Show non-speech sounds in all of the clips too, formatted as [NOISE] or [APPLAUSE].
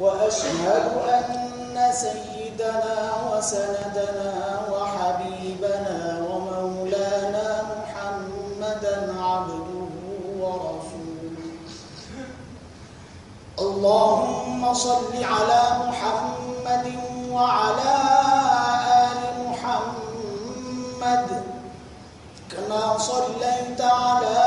وأشهد أن سيدنا وسندنا وحبيبنا ومولانا محمدا عبده ورسوله. اللهم صل على محمد وعلى آل محمد كما صليت على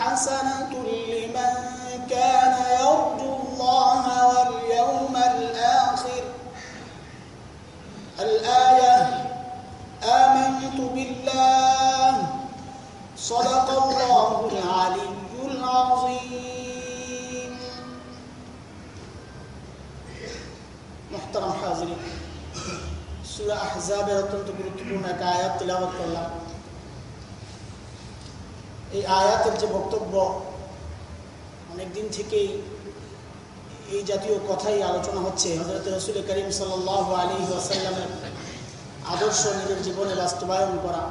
حسنة لمن كان يرجو الله واليوم الآخر. الآية آمنت بالله. صدق الله العلي العظيم. محترم حاضرين سورة أحزاب رتن تقول آيات تلاوة الله এই আয়াতের যে বক্তব্য, অনেকদিন থেকেই এই জাতীয় কথাই আলোচনা হচ্ছে। হজরত রসুল করিম সাল আলী ওয়াসাল্লামের আদর্শ নিজের জীবনে বাস্তবায়ন করা।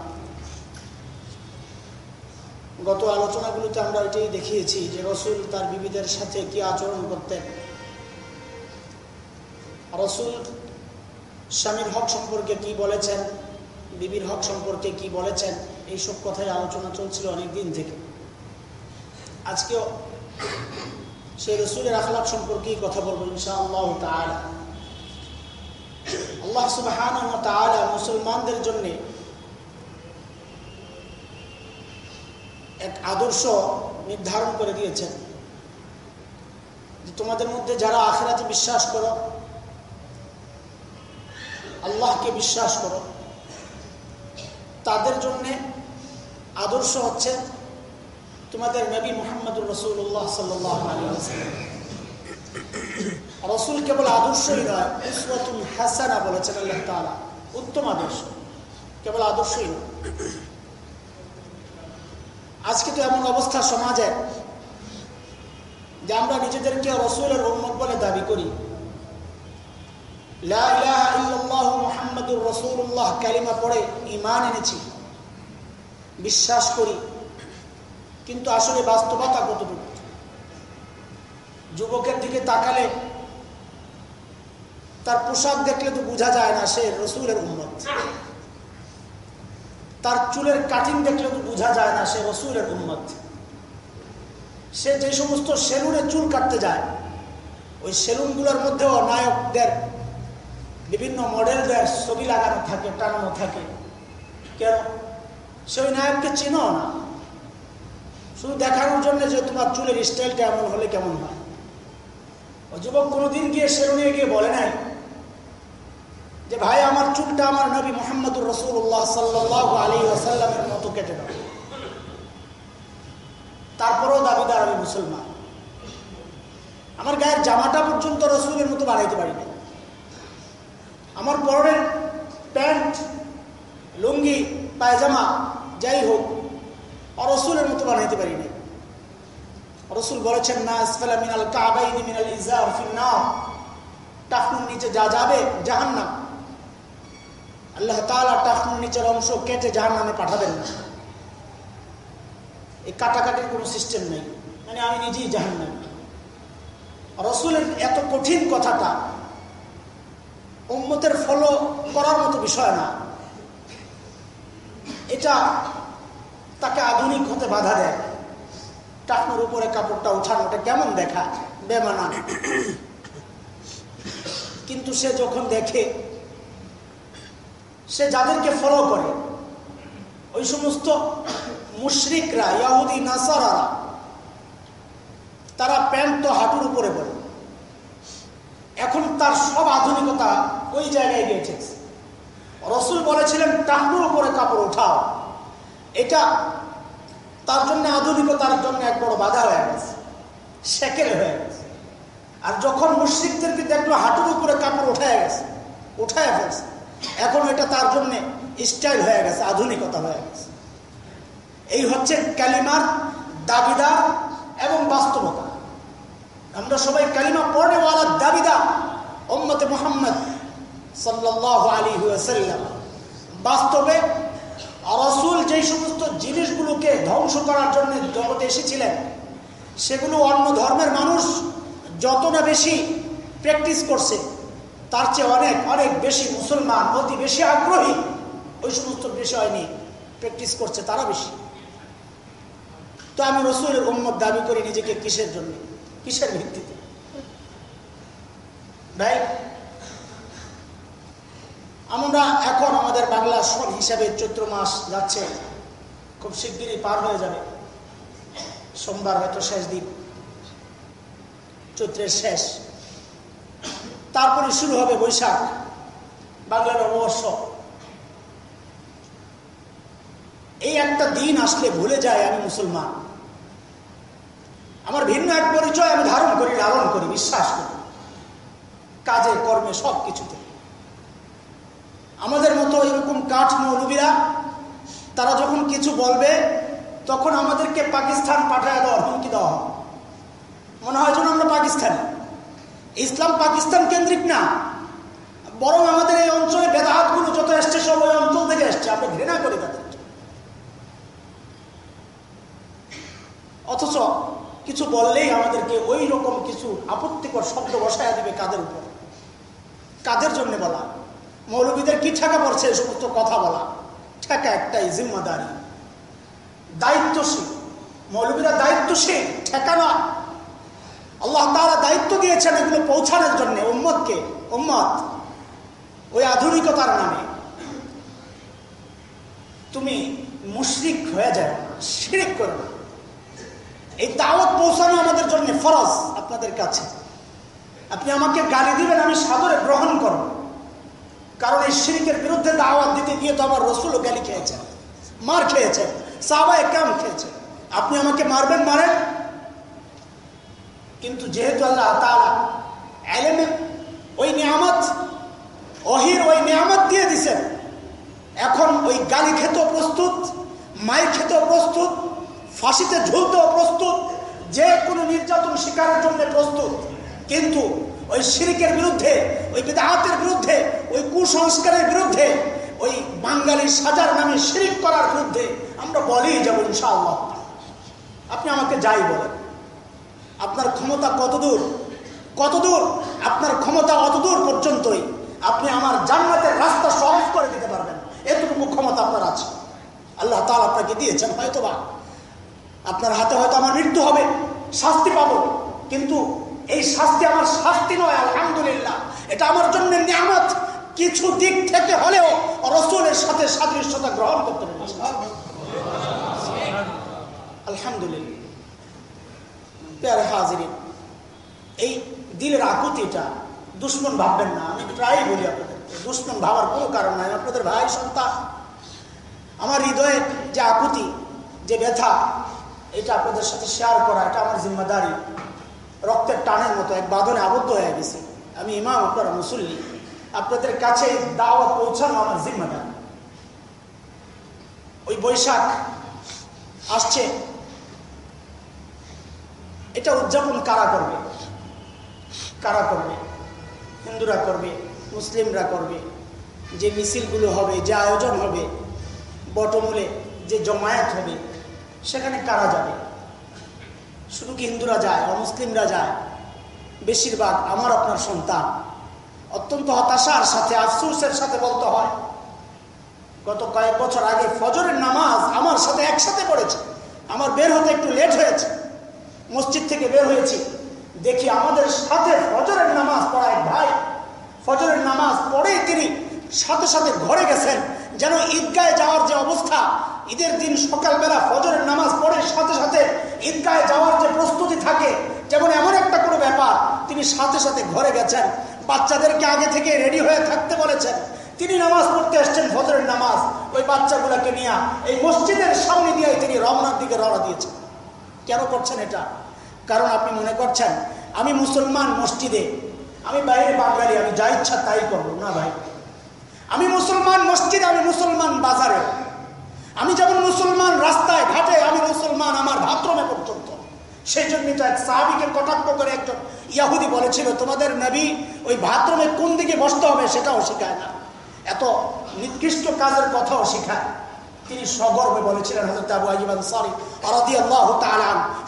গত আলোচনাগুলোতে আমরা এটাই দেখিয়েছি যে রসুল তার বিবিদের সাথে কি আচরণ করতেন। রসুল স্বামীর হক সম্পর্কে কি বলেছেন? বিবির হক সম্পর্কে কি বলেছেন? এইসব কথাই আলোচনা চলছিল অনেক দিন থেকে। আজকে সেই রসুলের আখলাক সম্পর্কেই কথা বলব ইনশাআল্লাহ আল্লাহ সুবহানাহু ওয়া মুসলমানদের জন্য এক আদর্শ নির্ধারণ করে দিয়েছেন। তোমাদের মধ্যে যারা আখেরাতে বিশ্বাস করো, আল্লাহকে বিশ্বাস করো, তাদের জন্যে আদর্শ হচ্ছে তোমাদের নবী মোহাম্মদুর রসুল্লাহ সাল্লাহ রসুল কেবল আদর্শই নয় হাসানা বলেছেন আল্লাহ তাআলা, উত্তম আদর্শ। কেবল আদর্শই নয়। আজকে তো এমন অবস্থা সমাজে যে আমরা নিজেদেরকে রসুলের উম্মত বলে দাবি করি। মোহাম্মদুর রসুল্লাহ কালিমা পড়ে ইমান এনেছি। বিশ্বাস করি, কিন্তু আসলে বাস্তবতা কতটুকু? যুবকের দিকে তাকালে তার পোশাক দেখলে তো বোঝা যায় না সে রসুলের উম্মত। তার চুলের কাটিং দেখলে তো বোঝা যায় না সে রসুলের উম্মত। সে যে সমস্ত সেলুনে চুল কাটতে যায়, ওই সেলুনগুলোর মধ্যেও নায়কদের বিভিন্ন মডেলদের ছবি লাগানো থাকে, টানানো থাকে। কেন? সে ওই নায়ককে চিনো না? শুধু দেখানোর জন্য যে তোমার চুলের স্টাইলটা এমন হলে কেমন হয়? ও যুবক কোনোদিন গিয়ে সেলুনে গিয়ে বলে নাই যে, ভাই, আমার চুলটা আমার নবী মোহাম্মদুর রসুল্লাহ সাল্লাহ আলী আসাল্লামের মতো কেটে দাও। তারপরেও দাবিদার আমি মুসলমান। আমার গায়ের জামাটা পর্যন্ত রসুলের মতো বানাইতে পারি না আমার পরনের প্যান্ট, লুঙ্গি, পায়জামা যাই হোক রসুলের মতো বানাইতে পারি না রসুল বলেছেন না ইসফালা মিনাল কাবাইনি মিনাল ইজার ফিন্নাও টাকনুর নিচে যা যাবে, জাহান্নাম। আল্লাহ তালা টাকনুর নিচের অংশ কেটে জাহান্নামে পাঠাবেন না। এই কাটাকাটির কোনো সিস্টেম নেই। মানে আমি নিজেই জাহান্নাম। রসুলের এত কঠিন কথাটা উম্মতের ফলো করার মতো বিষয় না। এটা তাকে আধুনিক হতে বাধা দেয়। টাকনোর উপরে কাপড়টা উঠানো ওটা কেমন দেখা? বেমানা। কিন্তু সে যখন দেখে, সে যাদেরকে ফলো করে, ওই সমস্ত মুশরিকরা, ইয়াহুদি, নাসারারা, তারা প্যান্ট তো হাঁটুর উপরে পড়ে এখন তার সব আধুনিকতা ওই জায়গায় গিয়ে ঠেকছে রসুল বলেছিলেন, টাকনুর উপরে কাপড় উঠাও। এটা তার জন্য আধুনিকতার জন্য এক বড় বাধা হয়ে গেছে, সেকেল হয়ে গেছে। আর যখন মুশ্রিকদেরকে দেখল, হাঁটুর উপরে কাপড় উঠায় গেছে, উঠায় ফেলছে, এখন এটা তার জন্য স্টাইল হয়ে গেছে, আধুনিকতা হয়ে গেছে। এই হচ্ছে ক্যালিমার দাবিদার এবং বাস্তবতা। আমরা সবাই কালিমা পড়নেওয়ালা দাবিদার ওম্মতে মোহাম্মদ। বাস্তবে রসুল যেই সমস্ত জিনিসগুলোকে ধ্বংস করার জন্য জগতে এসেছিলেন, সেগুলো অন্য ধর্মের মানুষ যত না বেশি প্র্যাকটিস করছে, তার চেয়ে অনেক অনেক বেশি মুসলমান, অতি বেশি আগ্রহী ওই সমস্ত বিষয় নিয়ে প্র্যাকটিস করছে তারা বেশি। তো আমি রসুলের উম্মত দাবি করি নিজেকে কিসের জন্য? কিসের ভিত্তিতে? ভাই আমরা এখন আমাদের বাংলা সব হিসাবে চৈত্র মাস যাচ্ছে, খুব শিগগিরই পার হয়ে যাবে। সোমবার হয়তো শেষ দিন, চৈত্রের শেষ। তারপরে শুরু হবে বৈশাখ, বাংলার নববর্ষ এই একটা দিন আসলে ভুলে যায় আমি মুসলমান। আমার ভিন্ন এক পরিচয় আমি ধারণ করি, লালন করি, বিশ্বাস করি। কাজে, কর্মে সব কিছুতে আমাদের মতো এরকম কাঠ মৌলবীরা, তারা যখন কিছু বলবে, তখন আমাদেরকে পাকিস্তান পাঠায় দেওয়ার হুমকি দেওয়া মনে হয় যেন আমরা পাকিস্তান। ইসলাম পাকিস্তান কেন্দ্রিক না, বরং আমাদের এই অঞ্চলে বেদাহাতগুলো যত এসছে, সব ওই অঞ্চল থেকে এসছে। আমরা ঘৃণা করি তাদের। অথচ কিছু বললেই আমাদেরকে ওই রকম কিছু আপত্তিকর শব্দ বসায় দিবে কাদের উপর? কাদের জন্য বলা মৌলবীদের কি ঠেকা পড়ছে এই সমস্ত কথা বলা? ঠেকা একটাই, জিম্মাদারি। দায়িত্বশীল। মৌলবীরা দায়িত্বশীল, ঠেকা না। আল্লাহ তারা দায়িত্ব দিয়েছেন এগুলো পৌঁছানোর জন্য উম্মতকে। উম্মত, ওই আধুনিকতার নামে। তুমি মুশরিক হয়ে যাও, শিরিক করবে এই দাওয়াত পৌঁছানো আমাদের জন্য ফরজ আপনাদের কাছে। আপনি আমাকে গালি দিবেন, আমি সাদরে গ্রহণ করব। কারণ এই শিরিকের বিরুদ্ধে দাওয়াত দিতে গিয়ে তো আমার রসুলও গালি খেয়েছেন মার খেয়েছেন সাবায় কাম খেয়েছেন আপনি আমাকে মারবেন, মারেন? কিন্তু যেহেতু আল্লাহ তালা এলেমে ওই নিয়ামত, অহির ওই নিয়ামত দিয়ে দিছেন, এখন ওই গালি খেতেও প্রস্তুত মায়ের খেতেও প্রস্তুত, ফাঁসিতে ঝুলতেও প্রস্তুত, যে কোনো নির্যাতন শিকারের জন্য প্রস্তুত। কিন্তু ওই শিরিকের বিরুদ্ধে, ওই বেদাহাতের বিরুদ্ধে, ওই কুসংস্কারের বিরুদ্ধে, ওই বাঙালির সাজার নামে শিরিক করার বিরুদ্ধে আমরা বলেই যাব ইনশাআল্লাহ। আপনি আমাকে যাই বলেন। আপনার ক্ষমতা কতদূর কতদূর আপনার ক্ষমতা অতদূর পর্যন্তই আপনি আমার জান্নাতের রাস্তা সহজ করে দিতে পারবেন। এতটুকু ক্ষমতা আপনার আছে। আল্লাহ তাল আপনাকে দিয়েছেন হয়তো বা আপনার হাতে হয়তো আমার মৃত্যু হবে, শাস্তি পাবো। কিন্তু এই শাস্তি আমার শাস্তি নয়, আলহামদুলিল্লাহ। এটা আমার জন্য নিয়ামত। কিছু দিক থেকে হলেও রসুলের সাথে সাদৃশ্যতা গ্রহণ করতে পেরেছি আলহামদুলিল্লাহ। এই দিলের আকুতিটা দুশ্মন ভাববেন না। আমি প্রায় বলি আপনাদের, দুশ্মন ভাবার কোনো কারণ নাই। আপনাদের ভাই, সন্তান, আমার হৃদয়ের যে আকুতি, যে ব্যথা, এটা আপনাদের সাথে শেয়ার করা, এটা আমার জিম্মাদারি। রক্তের টানের মতো এক বাঁধনে আবদ্ধ হয়ে গেছে। আমি ইমাম আপনারা মুসল্লি। আপনাদের কাছে দাওয়াত পৌঁছানো আমার জিম্মাদারি। ওই বৈশাখ আসছে। এটা উদযাপন কারা করবে? কারা করবে? হিন্দুরা করবে, মুসলিমরা করবে। যে মিছিলগুলো হবে, যে আয়োজন হবে, বটমূলে যে জমায়েত হবে, সেখানে কারা যাবে? শুধু কি হিন্দুরা যায়, অমুসলিমরা যায়। বেশিরভাগ আমার আপনার সন্তান। অত্যন্ত হতাশার সাথে, আফসুসের সাথে বলতে হয়, গত কয়েক বছর আগে ফজরের নামাজ আমার সাথে একসাথে পড়েছে। আমার বের হতে একটু লেট হয়েছে। মসজিদ থেকে বের হয়েছি। দেখি আমাদের সাথে ফজরের নামাজ পড়া এক ভাই। ফজরের নামাজ পড়ে তিনি সাথে সাথে ঘরে গেছেন। যেন ঈদগায় যাওয়ার যে অবস্থা ঈদের দিন সকালবেলা ফজরের নামাজ পড়ে সাথে সাথে ঈদগায় যাওয়ার যে প্রস্তুতি থাকে, যেমন এমন একটা কোনো ব্যাপার, তিনি সাথে সাথে ঘরে গেছেন, বাচ্চাদেরকে আগে থেকে রেডি হয়ে থাকতে বলেছেন। তিনি নামাজ পড়তে এসছেন ফজরের নামাজ, ওই বাচ্চাগুলোকে নিয়ে এই মসজিদের সামনে দিয়ে তিনি রমনার দিকে রওনা দিয়েছেন। কেন করছেন এটা? কারণ আপনি মনে করছেন, আমি মুসলমান মসজিদে, আমি বাইরে বাঙালি, আমি যা ইচ্ছা তাই করব। না ভাই, আমি মুসলমান মসজিদে, আমি মুসলমান বাজারে আমি যেমন মুসলমান, রাস্তায়, ঘাটে আমি মুসলমান আমার ভাত্রমে পর্যন্ত। সেই জন্য তো এক সাহাবিকে কটাক্ষ করে একজন ইয়াহুদি বলেছিল, তোমাদের নবী ওই ভাত্রমে কোন দিকে বসতে হবে সেটাও শেখায় না। এত নিকৃষ্ট কাজের কথাও শেখায়। তিনি সগর্বে বলেছিলেন হজরত আবু আজিবান সরি আরদি আল্লাহ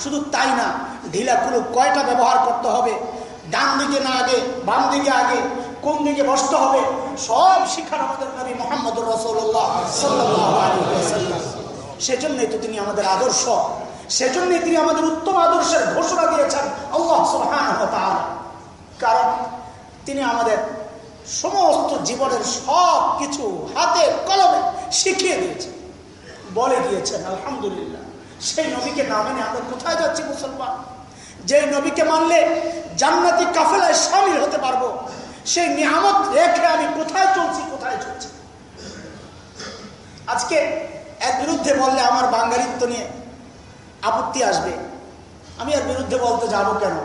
শুধু তাই না ঢিলা কুলুক কয়টা ব্যবহার করতে হবে? ডান দিকে না আগে, বাম দিকে আগে, কোন দিকে বসতে হবে, সব শিখার আমাদের নবী মোহাম্মদ রসল্লাহ সেজন্যই তো তিনি আমাদের আদর্শ। সেজন্যই তিনি আমাদের উত্তম আদর্শের ঘোষণা দিয়েছেন আল্লাহ সুহান কারণ তিনি আমাদের সমস্ত জীবনের সব কিছু হাতে কলমে শিখিয়ে দিয়েছেন। বলে দিয়েছেন, আলহামদুলিল্লাহ। সেই নবীকে না মেনে আমরা কোথায় যাচ্ছি মুসলমান? যে নবীকে মানলে জান্নাতি কাফেলায় সামিল হতে পারব, সেই নিয়ামত রেখে আমি কোথায় চলছি কোথায় চলছি? আজকে এর বিরুদ্ধে বললে আমার বাঙালিত্ব নিয়ে আপত্তি আসবে। আমি এর বিরুদ্ধে বলতে যাব কেন?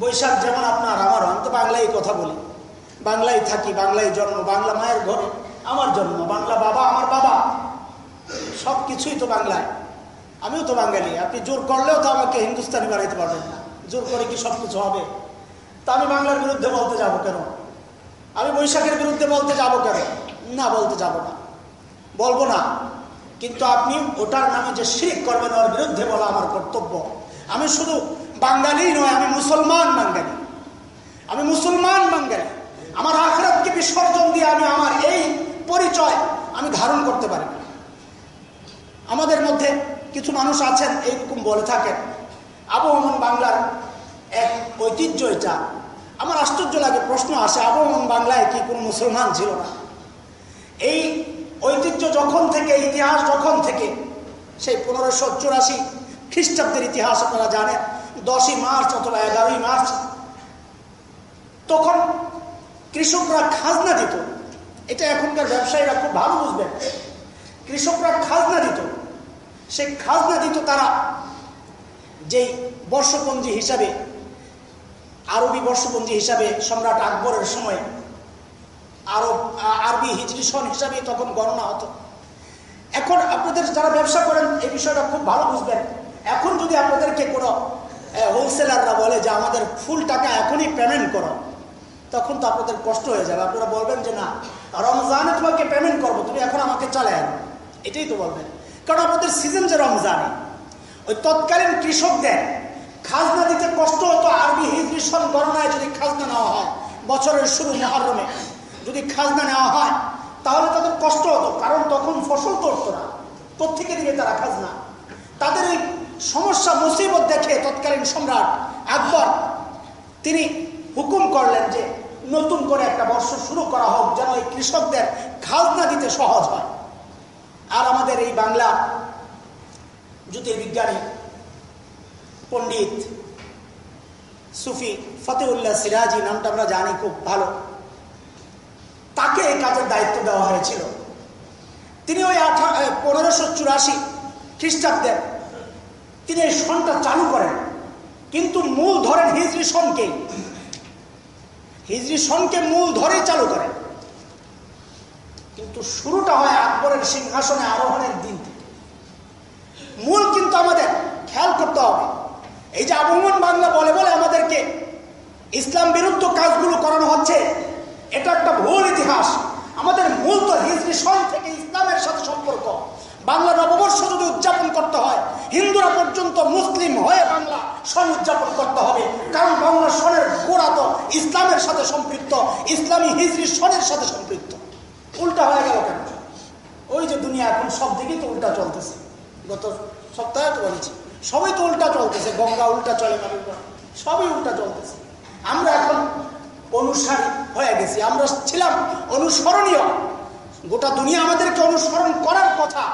বৈশাখ যেমন আপনার, আমার, আমি তো বাংলায় কথা বলি। বাংলায় থাকি, বাংলায় জন্ম, বাংলা মায়ের ঘরে আমার জন্ম, বাংলা বাবা আমার বাবা। সব কিছুই তো বাংলায়। আমিও তো বাঙালি, আপনি জোর করলেও তো আমাকে হিন্দুস্তানি বানাইতে পারবেন না। জোর করে কি সব কিছু হবে? তা আমি বাংলার বিরুদ্ধে বলতে যাব কেন? আমি বৈশাখের বিরুদ্ধে বলতে যাব কেন? না, বলতে যাব না। বলব না। কিন্তু আপনি ওটার নামে যে শিরিক করবেন, ওর বিরুদ্ধে বলা আমার কর্তব্য। আমি শুধু বাঙালি নয়, আমি মুসলমান বাঙালি। আমি মুসলমান বাঙালি। আমার আখরাতকে বিসর্জন দিয়ে আমি আমার এই পরিচয় আমি ধারণ করতে পারি আমাদের মধ্যে কিছু মানুষ আছেন, এইরকম বলে থাকেন। আবহমান বাংলার এক ঐতিহ্য এটা। আমার আশ্চর্য লাগে, প্রশ্ন আসে আবহমান বাংলায় কি কোনো মুসলমান ছিল না? এই ঐতিহ্য যখন থেকে, ইতিহাস যখন থেকে, সেই পনেরোশো চুরাশি খ্রিস্টাব্দের ইতিহাস আপনারা জানেন, দশই মার্চ অথবা এগারোই মার্চ, তখন কৃষকরা খাজনা দিত। এটা এখনকার ব্যবসায়ীরা খুব ভালো বুঝবেন। কৃষকরা খাজনা দিত। সেই খাজনা দিত তারা যেই বর্ষপঞ্জি হিসাবে, আরবি বর্ষপঞ্জি হিসাবে সম্রাট আকবরের সময় আরব, আরবি হিজরি সন হিসাবে তখন গণনা হতো। এখন আপনাদের যারা ব্যবসা করেন, এই বিষয়টা খুব ভালো বুঝবেন। এখন যদি আপনাদেরকে কোনো হোলসেলাররা বলে যে আমাদের ফুল টাকা এখনই পেমেন্ট করো, তখন তো আপনাদের কষ্ট হয়ে যাবে। আপনারা বলবেন যে না, রমজানে তোমাকে পেমেন্ট করব, তুমি এখন আমাকে চলে আনো এটাই তো বলবেন। কারণ আপনাদের সিজন যে রমজানে ওই তৎকালীন কৃষকদের খাজনা দিতে কষ্ট হতো আরবি হিজরি সন গণনায় যদি খাজনা নেওয়া হয়, বছরের শুরু মহরমে যদি খাজনা নেওয়া হয়, তাহলে তাদের কষ্ট হতো, কারণ তখন ফসল করতো না। কোথেকে দিবে তারা খাজনা? তাদের এই সমস্যা, মুসিবত দেখে তৎকালীন সম্রাট আকবর, তিনি হুকুম করলেন যে নতুন করে একটা বর্ষ শুরু করা হোক, যেন এই কৃষকদের খাজনা দিতে সহজ হয়। আর আমাদের এই বাংলা জ্যোতির্বিজ্ঞানী পণ্ডিত, সুফি ফতেউল্লাহ সিরাজি নামটা আমরা জানি খুব ভালো। তাকে এই কাজের দায়িত্ব দেওয়া হয়েছিল। তিনি ওই পনেরোশো চুরাশি খ্রিস্টাব্দের তিনি এই সনটা চালু করেন। কিন্তু মূল ধরেন হিজরি সনকে। হিজরি সনকে মূল ধরেই চালু করেন। কিন্তু শুরুটা হয় আকবরের সিংহাসনে আরোহণের দিন। মূল কিন্তু আমাদের খেয়াল করতে হবে। এই যে আবহমান বাংলা বলে বলে আমাদেরকে ইসলাম বিরুদ্ধ কাজগুলো করানো হচ্ছে, এটা একটা ভুল ইতিহাস। আমাদের মূল তো হিজরি সন থেকে ইসলামের সাথে সম্পর্ক। বাংলা নববর্ষ যদি উদযাপন করতে হয়, হিন্দুরা পর্যন্ত মুসলিম হয়ে বাংলা সন উদযাপন করতে হবে। কারণ বাংলা সনের গোড়া তো ইসলামের সাথে সম্পৃক্ত, ইসলামী হিজরি সনের সাথে সম্পৃক্ত। উল্টা হয়ে গেল কেন? ওই যে দুনিয়া এখন সব দিকেই তো উল্টা চলতেছে। গত সপ্তাহে তো বলেছি। সবই তো উল্টা চলতেছে, গঙ্গা উল্টা চলে সবই উল্টা চলতেছে। আমরা এখন অনুসারী হয়ে গেছি, আমরা ছিলাম অনুসরণীয়। গোটা দুনিয়া আমাদেরকে অনুসরণ করার কথা,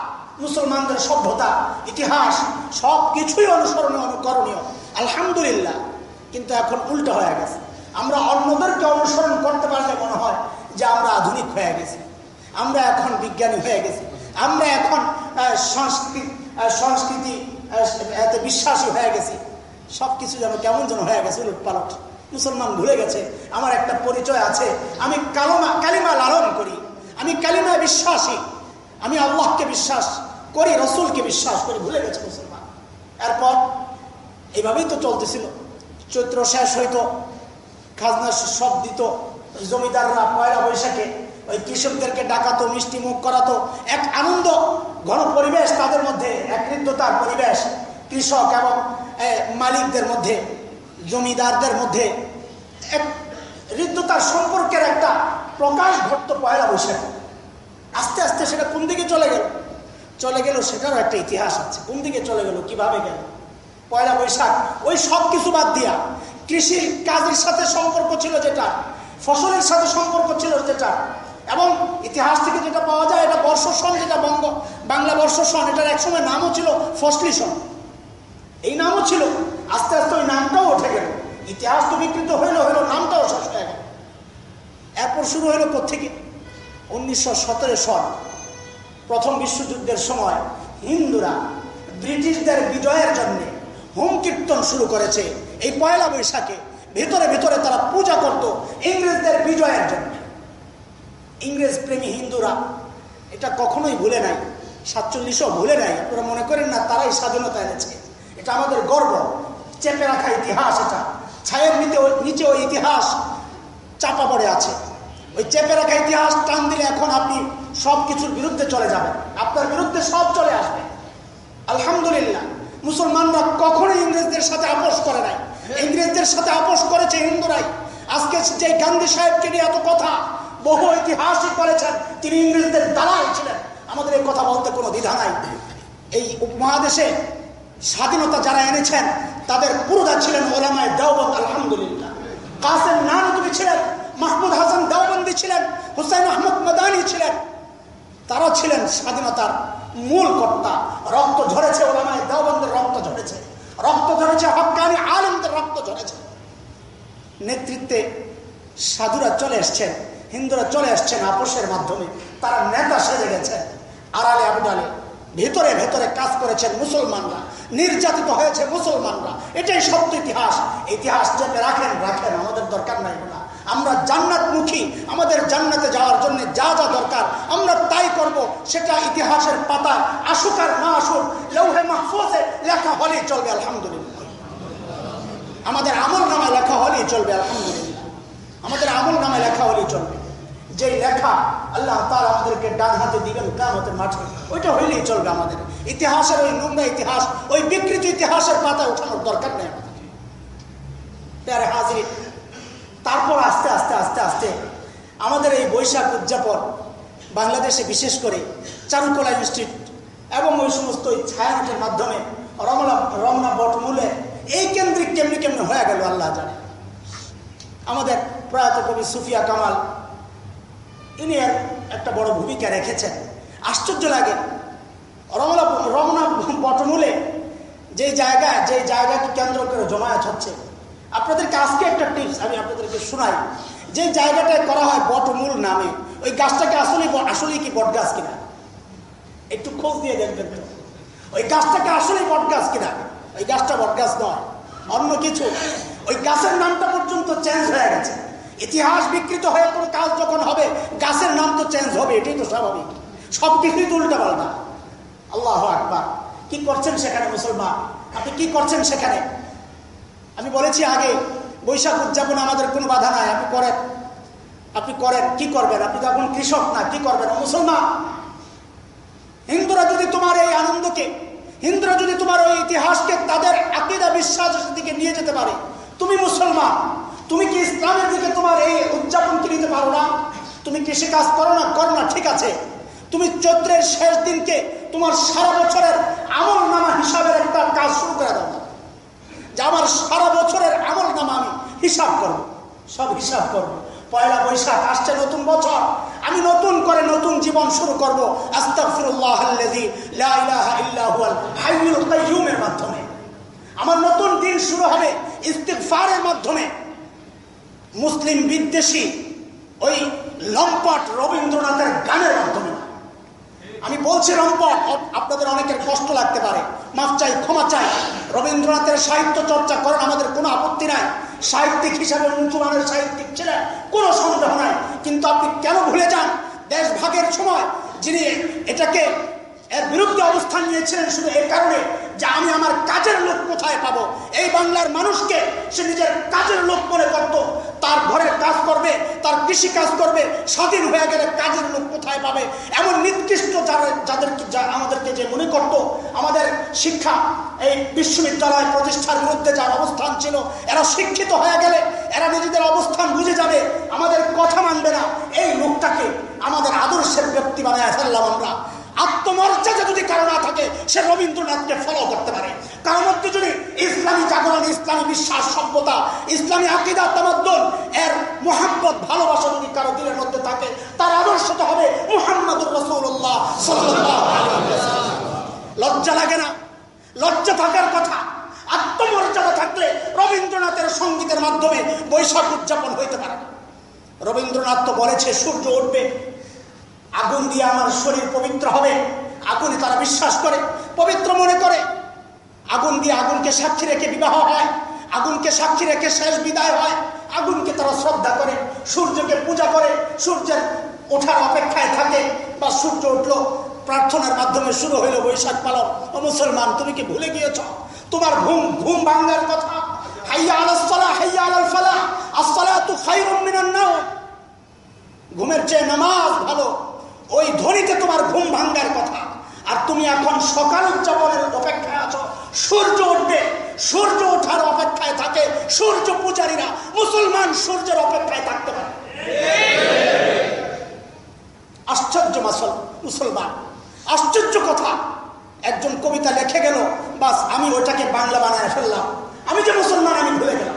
মুসলমানদের সভ্যতা, ইতিহাস সব কিছুই অনুসরণীয়, অনুকরণীয়। আলহামদুলিল্লাহ। কিন্তু এখন উল্টো হয়ে গেছে। আমরা অন্যদেরকে অনুসরণ করতে পারলে মনে হয় যে আমরা আধুনিক হয়ে গেছি। আমরা এখন বিজ্ঞানী হয়ে গেছি। আমরা এখন সংস্কৃতি সংস্কৃতি এতে বিশ্বাসী হয়ে গেছি। সব কিছু যেন কেমন যেন হয়ে গেছে উলট পালট মুসলমান ভুলে গেছে, আমার একটা পরিচয় আছে। আমি কালমা, কালিমা লালন করি। আমি কালিমায় বিশ্বাসী। আমি আল্লাহকে বিশ্বাস করি, রসুলকে বিশ্বাস করি, ভুলে গেছে মুসলমান। এরপর এইভাবেই তো চলতেছিল। চৈত্র শেষ হইতো, খাজনা সব দিত, জমিদাররা পয়লা বৈশাখে ওই কৃষকদেরকে ডাকাতো মিষ্টি মুখ করাতো এক আনন্দ ঘন পরিবেশ তাদের মধ্যে, এক হৃদ্যতার পরিবেশ কৃষক এবং মালিকদের মধ্যে, জমিদারদের মধ্যে, এক হৃদ্যতার সম্পর্কের একটা প্রকাশ ঘটত পয়লা বৈশাখে। আস্তে আস্তে সেটা কোন দিকে চলে গেল? চলে গেল সেটারও একটা ইতিহাস আছে। কোন দিকে চলে গেল, কীভাবে গেল? পয়লা বৈশাখ, ওই সব কিছু বাদ দিয়া কৃষির কাজের সাথে সম্পর্ক ছিল যেটা, ফসলের সাথে সম্পর্ক ছিল যেটা এবং ইতিহাস থেকে যেটা পাওয়া যায়, এটা বর্ষ সন, যেটা বঙ্গ, বাংলা বর্ষ সন, এটার একসময় নামও ছিল ফসলি সন। এই নামও ছিল। আস্তে আস্তে ওই নামটাও উঠে গেল। ইতিহাস তো বিকৃত হইল হইল নামটাও শেষ হয়ে গেল। এরপর শুরু হইল কোথেকে উনিশশো সতেরো সন, প্রথম বিশ্বযুদ্ধের সময় হিন্দুরা ব্রিটিশদের বিজয়ের জন্য হোম কীর্তন শুরু করেছে। এই পয়লা বৈশাখে ভেতরে ভেতরে তারা পূজা করত ইংরেজদের বিজয়ের জন্য। ইংরেজ প্রেমী হিন্দুরা, এটা কখনোই ভুলে নাই। সাতচল্লিশও ভুলে নাই। আপনারা মনে করেন না, তারাই স্বাধীনতা এনেছে। এটা আমাদের গর্ব। চেপে রাখা ইতিহাস এটা। ছায়ের নিতে নিচে ওই ইতিহাস চাপা পড়ে আছে। ওই চেপে রাখা ইতিহাস টান দিলে এখন আপনি সব কিছুর বিরুদ্ধে চলে যাবেন। আপনার বিরুদ্ধে সব চলে আসবে। আলহামদুলিল্লাহ। মুসলমানরা কখনোই ইংরেজদের সাথে আপোষ করে নাই। ইংরেজদের সাথে আপোষ করেছে হিন্দুরাই। আজকে যে গান্ধী সাহেবকে নিয়ে এত কথা বহু ঐতিহাসিক বলেছেন, তিনি ইংরেজদের দালাল ছিলেন। আমাদের এই কথা বলতে কোনো দ্বিধা নাই। এই উপমহাদেশে স্বাধীনতা যারা এনেছেন, তাদের পুরোদা ছিলেন ওলামায় দেওবন্দ, আলহামদুলিল্লাহ। কাসেম নানতুবি ছিলেন, মাহমুদ হাসান দেওবন্দি ছিলেন, হুসাইন আহমদ মদানি ছিলেন। তারা ছিলেন স্বাধীনতার মূল কর্তা। রক্ত ঝরেছে ওলামায় দেওবন্দের, রক্ত ঝরেছে। রক্ত ঝরেছে হকানি আলমদের, রক্ত ঝরেছে। নেতৃত্বে সাধুরা চলে এসছেন। হিন্দুরা চলে আসছেন আপোষের মাধ্যমে। তারা নেতা সেজে গেছেন আড়ালে আবডালে, ভেতরে ভেতরে কাজ করেছেন মুসলমানরা, নির্যাতিত হয়েছে মুসলমানরা। এটাই সত্য ইতিহাস। ইতিহাস যাতে রাখেন রাখেন, আমাদের দরকার নাই না আমরা জান্নাত মুখী আমাদের জান্নাতে যাওয়ার জন্য যা যা দরকার, আমরা তাই করব, সেটা ইতিহাসের পাতা। আসুক আর না আসুক, লৌহে মাহফুজে লেখা হলেই চলবে, আলহামদুলিল্লাহ। আমাদের আমল নামায় লেখা হলেই চলবে, আলহামদুলিল্লাহ। আমাদের আমল নামে লেখা হলেই চলবে। যে লেখা আল্লাহ তার আমাদেরকে ডান হাতে দিবেন কামতের মাঠে ওইটা হইলেই চলবে আমাদের। ইতিহাসের ওই নোংরা ইতিহাস, ওই বিকৃত ইতিহাসের পাতা উঠানোর দরকার নেই আমাদের। হাজির, তারপর আস্তে আস্তে আস্তে আস্তে আমাদের এই বৈশাখ উদযাপন বাংলাদেশে বিশেষ করে চারুকলা ইনস্টিটিউট এবং ওই সমস্ত ওই ছায়ানটের মাধ্যমে রমনা রমনা বটমূলে এই কেন্দ্রিক কেমনি কেমনি হয়ে গেল আল্লাহ জানে। আমাদের প্রয়াত কবি সুফিয়া কামাল। ইনি একটা বড় ভূমিকা রেখেছেন। আশ্চর্য লাগে, রমনা রমনা বটমূলে যে জায়গা, যে জায়গাকে কেন্দ্র করে জমায়েত হচ্ছে। আপনাদেরকে আজকে একটা টিপস আমি আপনাদেরকে শোনাই। যে জায়গাটায় করা হয় বটমূল নামে, ওই গাছটাকে আসলে আসলেই কি বট গাছ কিনা? একটু খোঁজ দিয়ে দেখবেন তো। ওই গাছটাকে আসলেই বট গাছ কিনা? ওই গাছটা বট গাছ নয়, অন্য কিছু। ওই গাছের নামটা পর্যন্ত চেঞ্জ হয়ে গেছে। ইতিহাস বিকৃত হয়ে কোনো কাজ যখন হবে, গাছের নাম তো চেঞ্জ হবে, এটাই তো স্বাভাবিক। সব কিছুই তো উল্টা পাল্টা আল্লাহ আকবার। কি করছেন সেখানে মুসলমান? আপনি কি করছেন সেখানে? আমি বলেছি আগে, বৈশাখ উদযাপন আমাদের কোনো বাধা নাই, আপনি করেন। আপনি করেন, কি করবেন? আপনি তো এখন কৃষক না, কি করবেন? মুসলমান। হিন্দুরা যদি তোমার এই আনন্দকে, হিন্দুরা যদি তোমার ওই ইতিহাসকে, তাদের আকিদা বিশ্বাসের দিকে নিয়ে যেতে পারে, তুমি মুসলমান। তুমি কি ইসলামের দিকে তোমার এই উদযাপনকে নিতে পারো না? তুমি কৃষি কাজ করো না? করো না, ঠিক আছে। তুমি চৈত্রের শেষ দিনকে তোমার সারা বছরের আমল নামা হিসাবের একটা কাজ শুরু করে দাও। যে আমার সারা বছরের আমল নামা আমি হিসাব করব, সব হিসাব করব। পয়লা বৈশাখ আসছে নতুন বছর। আমি নতুন করে নতুন জীবন শুরু করব। আস্তাগফিরুল্লাহাল্লাযী মাধ্যমে। আমার নতুন দিন শুরু হবে ইস্তিগফারের মাধ্যমে। মুসলিম বিদ্বেষী ওই লম্পট রবীন্দ্রনাথের গানের মাধ্যমে। আমি বলছি রম্পট আপনাদের অনেকের কষ্ট লাগতে পারে। মাফ চাই, ক্ষমা চাই। রবীন্দ্রনাথের সাহিত্য চর্চা করেন আমাদের কোনো আপত্তি নাই। সাহিত্যিক হিসাবে উঁচু মানের সাহিত্যিক ছিলেন, কোনো সন্দেহ নাই। কিন্তু আপনি কেন ভুলে যান? দেশ ভাগের সময় যিনি এটাকে এর বিরুদ্ধে অবস্থান নিয়েছিলেন শুধু এই কারণে যে আমি আমার কাজের লোক কোথায় পাবো? এই বাংলার মানুষকে সে নিজের কাজের লোক মনে করতো তার ঘরের কাজ করবে, তার কৃষি কাজ করবে, স্বাধীন হয়ে গেলে কাজের লোক কোথায় পাবে? এমন নির্দিষ্ট যারা যাদেরকে আমাদেরকে যে মনে করত, আমাদের শিক্ষা এই বিশ্ববিদ্যালয় প্রতিষ্ঠার বিরুদ্ধে যার অবস্থান ছিল, এরা শিক্ষিত হয়ে গেলে, এরা নিজেদের অবস্থান বুঝে যাবে, আমাদের কথা মানবে না। এই লোকটাকে আমাদের আদর্শের ব্যক্তি বানায় ফেললাম আমরা। আত্মমর্যাদা যদি কারও না থাকে, সে রবীন্দ্রনাথকে ফলো করতে পারে। কারও মধ্যে যদি ইসলামী জাগরণ, ইসলামী বিশ্বাস, সভ্যতা, ইসলামী আকিদা, তামাদ্দন, এর মোহাম্মদ ভালোবাসা যদি কারও দিনের মধ্যে থাকে, তার আদর্শটা হবে মোহাম্মদুর রসুল্লাহ লজ্জা লাগে না? লজ্জা থাকার কথা। আত্মমর্যাদা থাকলে রবীন্দ্রনাথের সঙ্গীতের মাধ্যমে বৈশাখ উদযাপন হইতে পারে। রবীন্দ্রনাথ তো বলেছে, সূর্য উঠবে আগুন দিয়ে আমার শরীর পবিত্র হবে। আগুনে তারা বিশ্বাস করে, পবিত্র মনে করে। আগুন দিয়ে আগুনকে সাক্ষী রেখে বিবাহ হয়। আগুনকে সাক্ষী রেখে শেষ বিদায় হয়। আগুনকে তারা শ্রদ্ধা করে, সূর্যকে পূজা করে, সূর্যের ওঠার অপেক্ষায় থাকে বা সূর্য উঠল, প্রার্থনার মাধ্যমে শুরু হইল বৈশাখ পালন। ও মুসলমান, তুমি কি ভুলে গিয়েছ? তোমার ঘুম ঘুম ভাঙ্গার কথা। হাইয়া হাইয়া ঘুমের চেয়ে নামাজ ওই ধ্বনিতে তোমার ঘুম ভাঙ্গার কথা। আর তুমি এখন সকাল উদযাপনের অপেক্ষায় আছো। সূর্য উঠবে। সূর্য ওঠার অপেক্ষায় থাকে সূর্য পূজারীরা। মুসলমান সূর্যের অপেক্ষায় থাকতে পারে। আশ্চর্য মাসল মুসলমান। আশ্চর্য কথা। একজন কবিতা লেখে গেল, বাস, আমি ওটাকে বাংলা বানায় ফেললাম। আমি যে মুসলমান, আমি ভুলে গেলাম।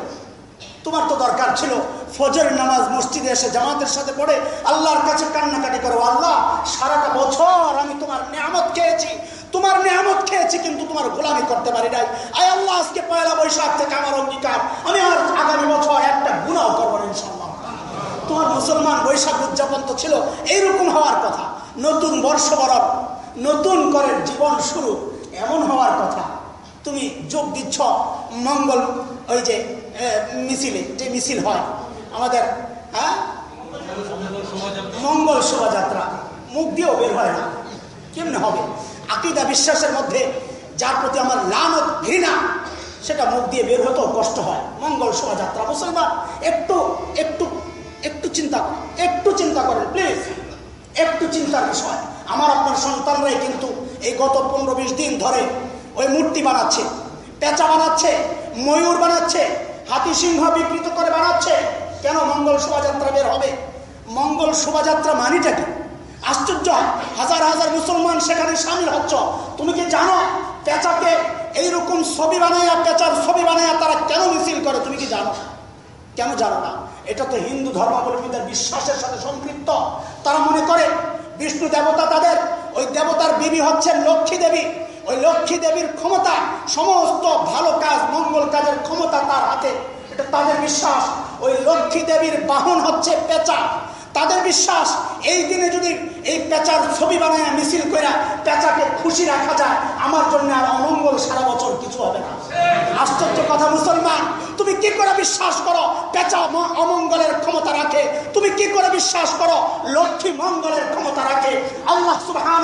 তোমার তো দরকার ছিল ফজর নামাজ মসজিদে এসে জামাতের সাথে পড়ে আল্লাহর কাছে কান্নাকাটি করো, আল্লাহ, সারাটা বছর আমি তোমার নিয়ামত খেয়েছি, তোমার নিয়ামত খেয়েছি কিন্তু তোমার গোলামি করতে পারি নাই। আয় আল্লাহ, আজকে পয়লা বৈশাখ থেকে আমার অঙ্গীকার। আমি আর আগামী বছর একটা গুণাও করব ইনশাল্লাহ তোমার মুসলমান বৈশাখ উদযাপন তো ছিল, এইরকম হওয়ার কথা। নতুন বর্ষ বরফ নতুন করে জীবন শুরু, এমন হওয়ার কথা। তুমি যোগ দিচ্ছ, মঙ্গল, ওই যে মিছিলে, যে মিছিল হয়, আমাদের হ্যাঁ? মঙ্গল শোভাযাত্রা, মুখ দিয়েও বের হয় না। কেমনে হবে? আকিদা বিশ্বাসের মধ্যে যার প্রতি আমার লানত, ঘৃণা, সেটা মুখ দিয়ে বের হতেও কষ্ট হয়। মঙ্গল শোভাযাত্রা, মুসলমান, একটু একটু একটু চিন্তা একটু চিন্তা করেন, প্লিজ। একটু চিন্তার বিষয়। আমার আপনার সন্তানরাই কিন্তু এই গত পনেরো বিশ দিন ধরে ওই মূর্তি বানাচ্ছে, পেঁচা বানাচ্ছে, ময়ূর বানাচ্ছে হাতি সিংহ বিকৃত করে বানাচ্ছে কেন মঙ্গল শোভাযাত্রা বের হবে? মঙ্গল শোভাযাত্রা মানিটা কি? আশ্চর্য, হাজার হাজার মুসলমান সেখানে সামিল হচ্ছ। তুমি কি জানো, পেঁচাকে এইরকম ছবি বানাইয়া পেঁচার ছবি বানাইয়া তারা কেন মিছিল করে? তুমি কি জানো? কেন জানো না? এটা তো হিন্দু ধর্মাবলম্বীদের বিশ্বাসের সাথে সম্পৃক্ত। তারা মনে করে, বিষ্ণু দেবতা তাদের, ওই দেবতার বিবি হচ্ছেন লক্ষ্মী দেবী। ওই লক্ষ্মী দেবীর ক্ষমতা, সমস্ত ভালো কাজ, মঙ্গল কাজের ক্ষমতা তার হাতে। এটা তাদের বিশ্বাস। ওই লক্ষ্মী দেবীর বাহন হচ্ছে পেঁচা। তাদের বিশ্বাস, এই দিনে যদি এই পেঁচার ছবি বানায়, মিছিল করে পেঁচাকে খুশি রাখা যায়, আমার জন্য আর অমঙ্গল সারা বছর কিছু হবে না। আশ্চর্য কথা, মুসলমান, তুমি কি করে বিশ্বাস করো পেঁচা অমঙ্গলের ক্ষমতা রাখে? তুমি কি করে বিশ্বাস করো লক্ষ্মী মঙ্গলের ক্ষমতা রাখে? আল্লাহ সুবহান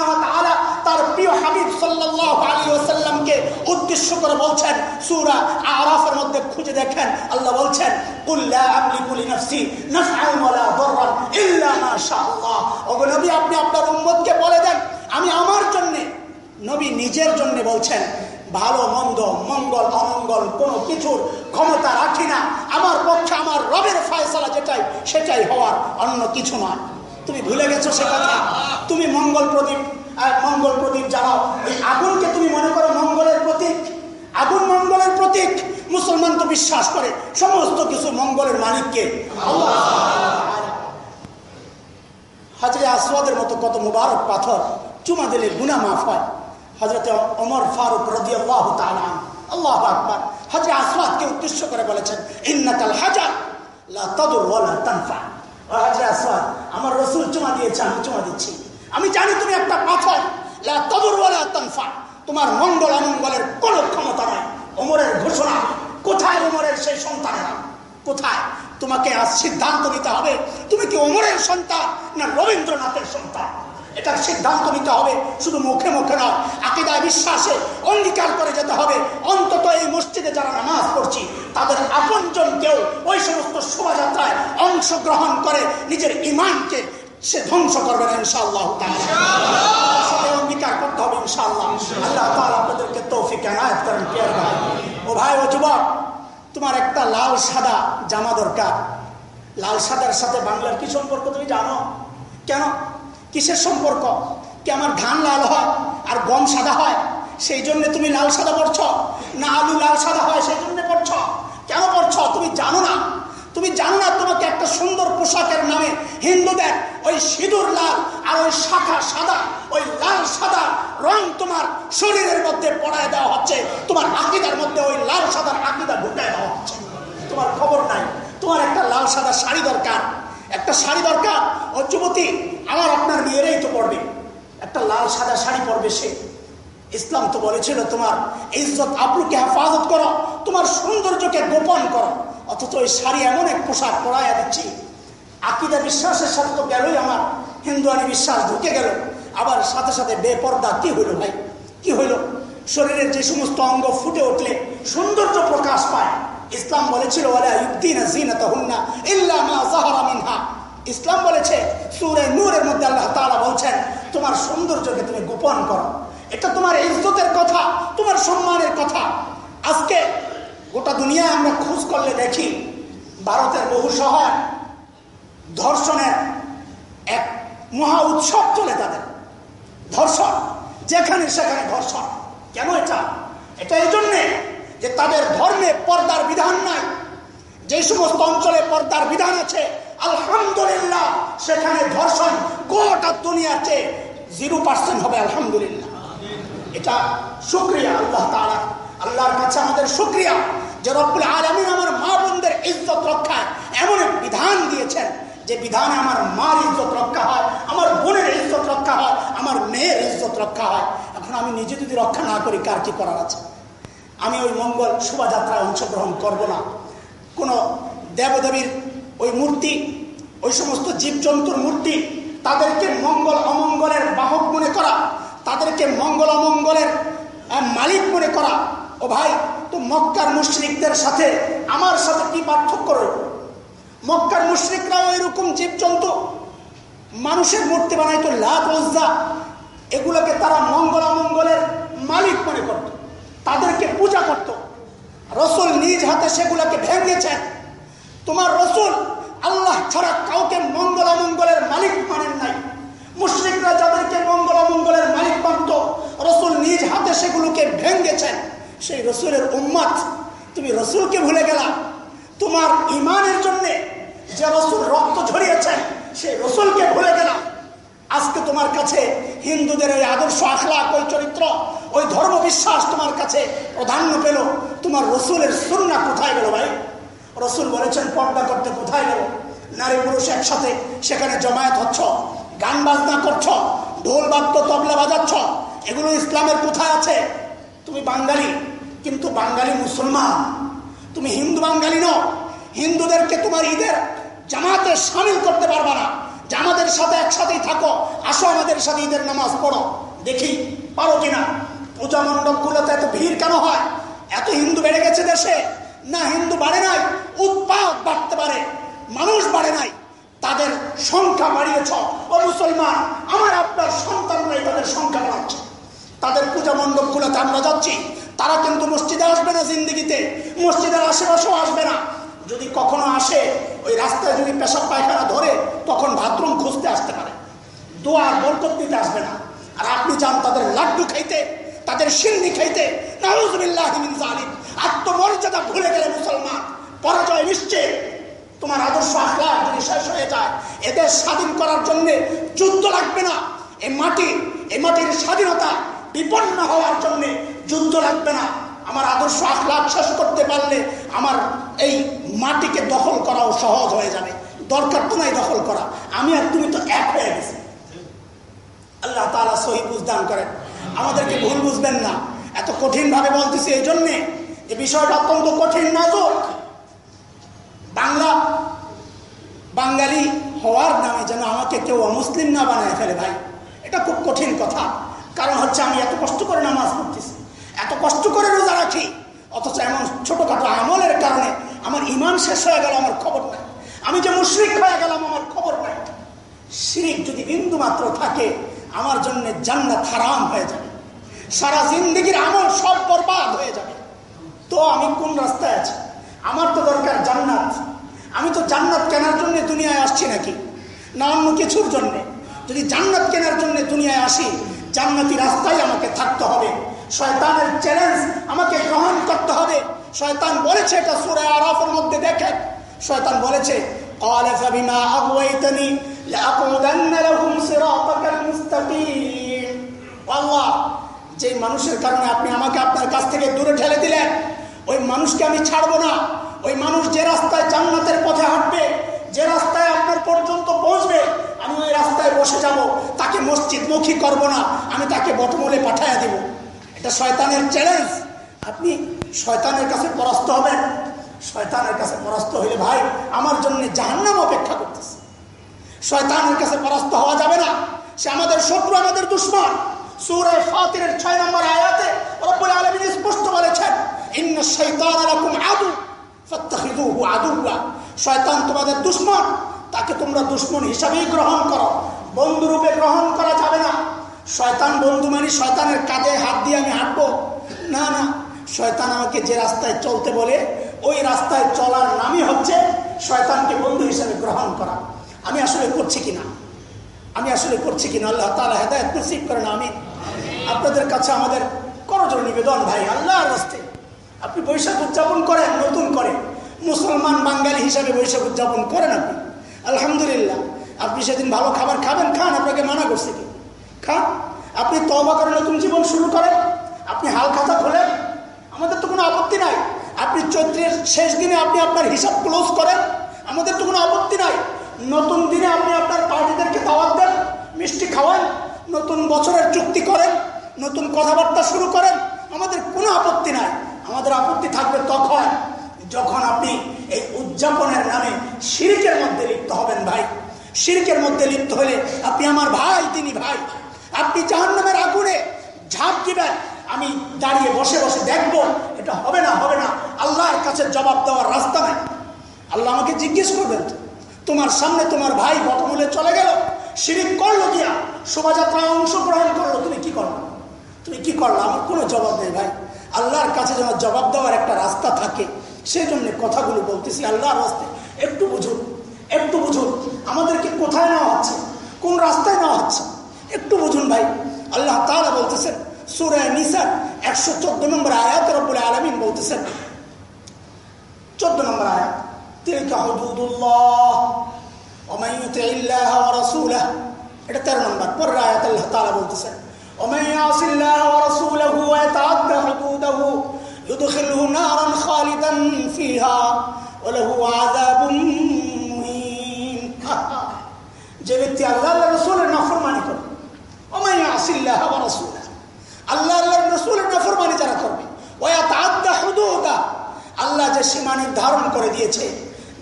তার প্রিয় হাবিব সাল্লাল্লাহু আলাইহি ওয়াসাল্লামকে উদ্দেশ্য করে বলছেন, সূরা আরাফের মধ্যে খুঁজে দেখেন। আল্লাহ বলছেন নবী, আপনি আপনার উম্মতকে বলে দেন, আমি আমার জন্য। নবী নিজের জন্য বলছেন, ভালো, মন্দ, মঙ্গল, অমঙ্গল কোনো কিছুর ক্ষমতা রাখি না। আমার পক্ষে আমার রবের ফয়সলা যেটাই, সেটাই হওয়ার অন্য কিছু নয়। তুমি ভুলে গেছো সে কথা? তুমি মঙ্গল প্রদীপ মঙ্গল প্রদীপ জ্বালাও। এই আগুনকে তুমি মনে করো মঙ্গলের প্রতীক? আগুন মঙ্গলের প্রতীক? মুসলমান তো বিশ্বাস করে, সমস্ত কিছু মঙ্গলের মালিককে। হাজরে আসওয়াদের মতো কত মুবারক পাথর চুমা দিলে গুনা মাফ হয়। হজরত অমর ফারুক রদি আল্লাহ আল্লাহ আকবর। হজরত আসওয়াদকে উদ্দেশ্য করে বলেছেন, ইন্নাকাল হাজার হজরত আসওয়াদ, আমার রসুল চুমা দিয়েছে, আমি চুমা দিচ্ছি। আমি জানি তুমি একটা পাথর, লা তাদুর ওয়ালা তানফা। তোমার মঙ্গল অমঙ্গলের কোনো ক্ষমতা নয় অমরের ঘোষণা কোথায় অমরের সেই সন্তানেরা? কোথায়? তোমাকে আজ সিদ্ধান্ত নিতে হবে। তুমি কি অমরের সন্তান না রবীন্দ্রনাথের সন্তান? এটার সিদ্ধান্ত নিতে হবে, শুধু মুখে মুখে নয়, আকিদায় বিশ্বাসে অঙ্গীকার করে যেতে হবে। অন্তত এই মসজিদে যারা নামাজ পড়ছি, তাদের আপনজন কেউ ওই সমস্ত শোভাযাত্রায় অংশগ্রহণ করে, নিজের ইমানকে সে ধ্বংস করবে না, ইনশাআল্লাহ অঙ্গীকার করতে হবে, ইনশাআল্লাহ। আল্লাহ তাআলা আপনাদেরকে তৌফিক করেন পিয়ার ভাই। ও ভাই, ও যুবক তোমার একটা লাল সাদা জামা দরকার। লাল সাদার সাথে বাংলার কি সম্পর্ক তুমি জানো? কেন? কিসের সম্পর্ক? কি আমার ধান লাল হয় আর গম সাদা হয়? সেই জন্য তুমি লাল সাদা পড়ছ না আলু লাল সাদা হয়, সেই জন্য পড়ছ কেন পড়ছ তুমি জানো না। তুমি জানো না তোমাকে একটা সুন্দর পোশাকের নামে হিন্দুদের ওই সিঁদুর লাল আর ওই শাখা সাদা, ওই লাল সাদা রং তোমার শরীরের মধ্যে পড়ায় দেওয়া হচ্ছে। তোমার আকিদার মধ্যে ওই লাল সাদার আকিদা ঢুকায় দেওয়া হচ্ছে। তোমার খবর নাই। তোমার একটা লাল সাদা শাড়ি দরকার। একটা শাড়ি দরকার। ও যুবতী, আমার আপনার মেয়েরাই তো পড়বে। একটা লাল সাদা শাড়ি পরবে সে। ইসলাম তো বলেছিল তোমার ইজ্জত আবরুকে হেফাজত করো, তোমার সৌন্দর্যকে গোপন করো। অথচ ওই শাড়ি এমন এক পোশাক পরাইয়া দিচ্ছি। আকিদা বিশ্বাসের সাথে তো গেলই আমার, হিন্দুয়ানি বিশ্বাস ঢুকে গেল। আবার সাথে সাথে বেপর্দা কি হইল ভাই? কি হইল? শরীরের যে সমস্ত অঙ্গ ফুটে উঠলে সৌন্দর্য প্রকাশ পায়। ইসলাম বলেছিল ইসলাম বলেছে, সুরে নূরের মধ্যে আল্লাহ তালা বলছেন, তোমার সৌন্দর্যকে তুমি গোপন করো। এটা তোমার ইজ্জতের কথা, তোমার সম্মানের কথা। আজকে গোটা দুনিয়া আমরা খোঁজ করলে দেখি, ভারতের বহু শহর ধর্ষণের এক মহা উৎসব চলে তাদের ধর্ষণ, যেখানে সেখানে ধর্ষণ। কেন এটা? এটা এই জন্যে যে তাদের ধর্মে পর্দার বিধান নাই। যে সমস্ত অঞ্চলে পর্দার বিধান আছে, আলহামদুলিল্লাহ, সেখানে ধর্ষণ গোটা দুনিয়ার চেয়ে জিরো পার্সেন্ট হবে, আলহামদুলিল্লাহ। এটা শুক্রিয়া আল্লাহ তালা আল্লাহর কাছে আমাদের শুক্রিয়া যে রব্বুল আলমিন আমার মা বোনদের ইজ্জত রক্ষায় এমন এক বিধান দিয়েছেন, যে বিধানে আমার মার ইজ্জত রক্ষা হয়, আমার বোনের ইজ্জত রক্ষা হয়, আমার মেয়ের ইজ্জত রক্ষা হয়। এখন আমি নিজে যদি রক্ষা না করি, কার কি করার আছে? আমি ওই মঙ্গল শোভাযাত্রায় অংশগ্রহণ করব না। কোনো দেবদেবীর ওই মূর্তি, ওই সমস্ত জীবজন্তুর মূর্তি, তাদেরকে মঙ্গল অমঙ্গলের বাহক মনে করা তাদেরকে মঙ্গল অমঙ্গলের মালিক মনে করা। ও ভাই, তো মক্কার মুশ্রিকদের সাথে আমার সাথে কি পার্থক্য রইল? মক্কার মুশ্রিকরাও এরকম জীবজন্তু। মানুষের মূর্তি বানাইতো লাভ ওজ্জা এগুলোকে তারা মঙ্গল অমঙ্গলের মালিক মনে করত। তাদেরকে পূজা করত। রসুল নিজ হাতে সেগুলোকে ভেঙেছেন। তোমার রসুল আল্লাহ ছাড়া কাউকে মঙ্গল অমঙ্গলের মালিক মানেন নাই। মুশ্রিকরা যাদেরকে মঙ্গল অমঙ্গলের মালিক মানত, রসুল নিজ হাতে সেগুলোকে ভেঙেছেন সেই রসুলের উম্মাদ তুমি রসুলকে ভুলে গেলা। তোমার ইমানের জন্য যে রসুল রক্ত ঝরিয়েছেন, সেই রসুলকে ভুলে গেলা। আজকে তোমার কাছে হিন্দুদের ওই আদর্শ আখলাক, ওই চরিত্র, ওই ধর্ম বিশ্বাস তোমার কাছে প্রাধান্য পেল। তোমার রসুলের সুন্না কোথায় গেল ভাই? রসুল বলেছেন, পর্দা করতে কোথায় গেল? নারী পুরুষ একসাথে সেখানে জমায়েত হচ্ছ। গান বাজনা করছ, ঢোল বাদ্য তবলা বাজাচ্ছ, এগুলো ইসলামের কোথায় আছে? তুমি বাঙালি, কিন্তু বাঙালি মুসলমান। তুমি হিন্দু বাঙালি নও, হিন্দুদেরকে তোমার ঈদের জামাতে সামিল করতে পারবা না। জামাতের সাথে একসাথেই থাকো, আসো আমাদের সাথে ঈদের নামাজ পড়ো। দেখি, পারো কিনা? পূজা মণ্ডপগুলোতে এত ভিড় কেন হয়? এত হিন্দু বেড়ে গেছে দেশে? না হিন্দু বাড়ে নাই উৎপাদ বাড়তে পারে, মানুষ বাড়ে নাই। তাদের সংখ্যা বাড়িয়েছ। ও মুসলমান, আমার আপনার সন্তানরাই তাদের সংখ্যা বাড়াচ্ছে। তাদের পূজা মণ্ডপগুলোতে আমরা যাচ্ছি, তারা কিন্তু মসজিদে আসবে না জিন্দিগিতে। মসজিদের আশেপাশেও আসবে না। যদি কখনো আসে, ওই রাস্তায় যদি পেশাব পায়খানা ধরে, তখন বাথরুম খুঁজতে আসতে পারে। দোয়ার বরকত দিতে আসবে না। আর আপনি চান তাদের লাড্ডু খাইতে, তাদের সিন্নি খাইতে। আত্মমর্যাদা ভুলে গেলে মুসলমান, পরাজয় নিশ্চয়। তোমার আদর্শ আখলাখ যদি শেষ হয়ে যায় এদের স্বাধীন করার জন্য যুদ্ধ লাগবে না। এ মাটি, এ মাটির স্বাধীনতা বিপন্ন হওয়ার জন্য যুদ্ধ লাগবে না। আমার আদর্শ আখলাখ শেষ করতে পারলে আমার এই মাটিকে দখল করাও সহজ হয়ে যাবে। দরকার তো নাই দখল করা। আমি আর তুমি তো এক হয়ে গেছি। আল্লাহ তালা সহি বুঝদান করেন। আমাদেরকে ভুল বুঝবেন না। এত কঠিনভাবে বলতেছি এই জন্যে যে বিষয়টা অত্যন্ত কঠিন, নাজুক। বাংলা, বাঙালি হওয়ার নামে যেন আমাকে কেউ অমুসলিম না বানায় ফেলে ভাই। এটা খুব কঠিন কথা। কারণ হচ্ছে আমি এত কষ্ট করে নামাজ পড়তেছি, এত কষ্ট করে রোজা রাখি, অথচ এমন ছোটোখাটো আমলের কারণে আমার ইমান শেষ হয়ে গেল, আমার খবর নাই। আমি যে মুশ্রিক হয়ে গেলাম, আমার খবর নাই। শিরিক যদি বিন্দু মাত্র থাকে, আমার জন্য জান্নাত হারাম হয়ে যাবে। সারা জিন্দগির আমল সব বরবাদ হয়ে যাবে। তো আমি কোন রাস্তায় আছি? আমার তো দরকার জান্নাত। আমি তো জান্নাত কেনার জন্য দুনিয়ায় আসছি নাকি? না, অন্য কিছুর জন্যে। যদি জান্নাত কেনার জন্য দুনিয়ায় আসি, জান্নাতি রাস্তায় আমাকে থাকতে হবে। শয়তানের চ্যালেঞ্জ আমাকে গ্রহণ করতে হবে। শয়তান বলেছে এটা সুরে আরফের মধ্যে দেখেন শয়তান বলেছে যে মানুষের কারণে আপনি আমাকে আপনার কাছ থেকে দূরে ঠেলে দিলেন ওই মানুষকে আমি ছাড়বো না। ওই মানুষ যে রাস্তায় জান্নাতের পথে হাঁটবে, যে রাস্তায় আপনার পর্যন্ত পৌঁছবে, আমি ওই রাস্তায় বসে যাব। তাকে মসজিদমুখী করব না, আমি তাকে বটমলে পাঠাইয়া দেব। এটা শয়তানের চ্যালেঞ্জ আপনি শয়তানের কাছে পরাস্ত হবেন। শয়তানের কাছে পরাস্ত হইলে ভাই, আমার জন্য জাহান্নাম অপেক্ষা করতেছে। শয়তানের কাছে পরাস্ত হওয়া যাবে না। সে আমাদের শত্রু, আমাদের দুশ্মন। সুরে ফাতিরের ছয় নম্বর আয়াতে রব্বুল আলামিন স্পষ্ট বলেছেন শয়তান লাকুম আদু আদুওয়া। শয়তান তোমাদের দুশ্মন, তাকে তোমরা দুশ্মন হিসাবেই গ্রহণ করো। বন্ধু রূপে গ্রহণ করা যাবে না। শয়তান বন্ধু মানে শয়তানের কাঁধে হাত দিয়ে আমি হাঁটবো। না না, শয়তান আমাকে যে রাস্তায় চলতে বলে, ওই রাস্তায় চলার নামই হচ্ছে শয়তানকে বন্ধু হিসেবে গ্রহণ করা। আমি আসলে করছি কিনা? আমি আসলে করছি কিনা? আল্লাহ তালা হেদায়ত নসিব করেন আমি আপনাদের কাছে আমাদের করজোর নিবেদন ভাই, আল্লাহর রাস্তে আপনি বৈশাখ উদযাপন করেন, নতুন করে। মুসলমান বাঙালি হিসাবে বৈশাখ উদযাপন করেন আপনি। আলহামদুলিল্লাহ। আপনি সেদিন ভালো খাবার খাবেন, খান, আপনাকে মানা করছে কি? খান? আপনি তবা করে নতুন জীবন শুরু করেন, আপনি হাল খাতা খোলেন, আমাদের তো কোনো আপত্তি নাই। আপনি চৈত্রের শেষ দিনে আপনি আপনার হিসাব ক্লোজ করেন, আমাদের তো কোনো আপত্তি নাই। নতুন দিনে আপনি আপনার পার্টিদেরকে দাওয়াত দেন, মিষ্টি খাওয়ান, নতুন বছরের চুক্তি করেন, নতুন কথাবার্তা শুরু করেন, আমাদের কোনো আপত্তি নাই। আমাদের আপত্তি থাকবে তখন, যখন আপনি এই উদযাপনের নামে সিরিকের মধ্যে লিপ্ত হবেন ভাই। সিরিকের মধ্যে লিপ্ত হলে আপনি আমার ভাই, তিনি ভাই। আপনি জাহান্নামের আগুনে ঝাঁপ দিবেন, আমি দাঁড়িয়ে বসে বসে দেখব, এটা হবে না হবে না। আল্লাহর কাছে জবাব দেওয়ার রাস্তা নাই। আল্লাহ আমাকে জিজ্ঞেস করবেন, তোমার সামনে তোমার ভাই বটমূলে চলে গেল, শিরিক করল গিয়া শোভাযাত্রায় অংশগ্রহণ করল, তুমি কি করল? তুমি কি করল? আমার কোনো জবাব নেই ভাই। আল্লাহর কাছে যেন জবাব দেওয়ার একটা রাস্তা থাকে সেই জন্য কথাগুলো বলতেছি আল্লাহর রাস্তায় একটু বুঝুন একটু বুঝুন আমাদেরকে কোথায় নেওয়া হচ্ছে কোন রাস্তায় নেওয়া হচ্ছে একটু বুঝুন ভাই আল্লাহ তারা বলতেছেন সুরে নিসার একশো চোদ্দ নম্বর আয়াত রব্বুল আলমিন বলতেছেন চোদ্দ নম্বর আয়াত تلك حدود الله ومن يطع الله ورسوله এটা তেরো নম্বর পরের আয়াত আল্লাহ তাআলা বলতেছেন ومن يعص الله ورسوله ويتعدى حدوده يدخله نارا خالدا فيها ওলাহু আযাবুম মুহিন [LAUGHS] যে ব্যক্তি আল্লাহ আল্লাহ রসুলের নফরমানি করবে ওমাই আসিল্লাহ ওয়া রাসূলা আল্লাহ আল্লাহর রসুলের নফরমানি যারা করবে ওয়া তাআদ্দা হুদুদা আল্লাহ যে সীমা নির্ধারণ করে দিয়েছে